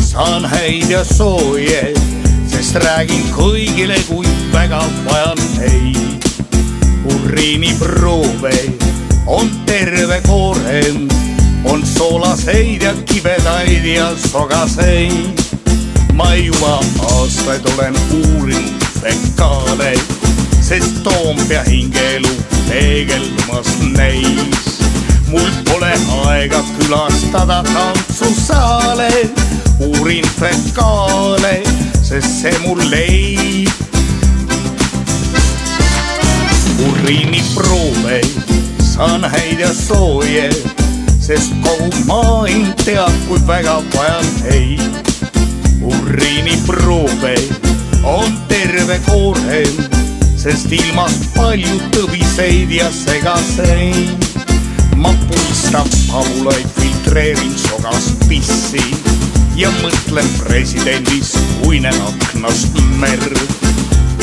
saan häid ja sooje, sest räägin kõigile, kui väga vajan neid. uriiniproove on terve koorem, on soolaseid ja kibedaid ja sogaseid. ma juba aastaid olen uurinud fekaale, sest Toompea hingeelu peegeldumas neis mul pole aega külastada tantsusaale, uurin fekaale, sest see mul leib. uriiniproove saan häid ja sooje, sest kogu maailm teab, kui väga vajan neid. uriiniproove on terve koorem, sest ilmas palju tõbiseid ja segaseid ma puistan pagulaid, filtreerin sogast pissi ja mõtlen presidendist, kui näen aknast merd.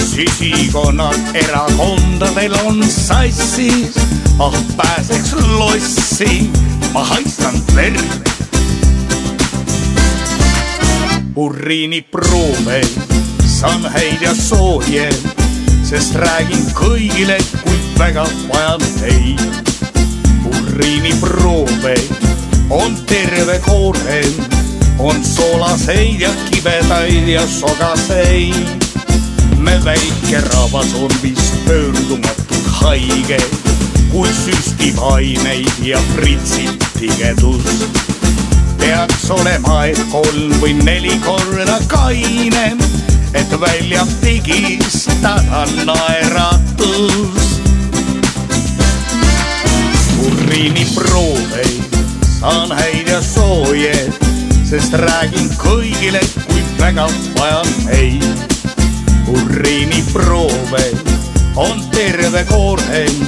sisikonnad erakondadel on sassis, ah pääseks lossi, ma haistan verd. uriiniproove saan häid ja sooje, sest räägin kõigile, kui väga vajan teid uriiniproove on terve koorem, on soolaseid ja kibedaid ja sogaseid. me väike rahvas on vist pöördumatult haige, kui süstib aineid ja pritsib tigedust. peaks olema ehk kolm või neli korda kainem, et välja pigistada naeratus uriiniproove saan häid ja sooje, sest räägin kõigile, kui väga vajan neid. uriiniproove on terve koorem,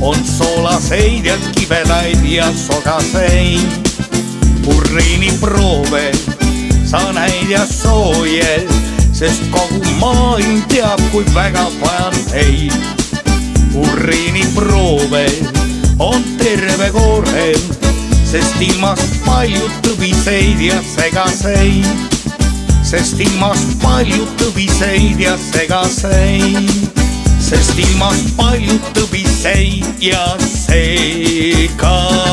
on soolaseid ja kibedaid ja sogaseid. uriiniproove saan häid ja sooje, sest kogu maailm teab, kui väga vajan neid. uriiniproove on terve koorem, sest ilmas palju tõbiseid ja segaseid. sest ilmas palju tõbiseid ja segaseid, sest ilmas palju tõbiseid ja segaseid.